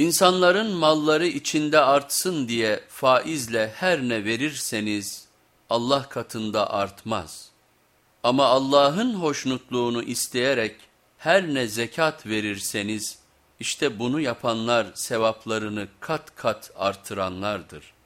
İnsanların malları içinde artsın diye faizle her ne verirseniz Allah katında artmaz. Ama Allah'ın hoşnutluğunu isteyerek her ne zekat verirseniz işte bunu yapanlar sevaplarını kat kat artıranlardır.''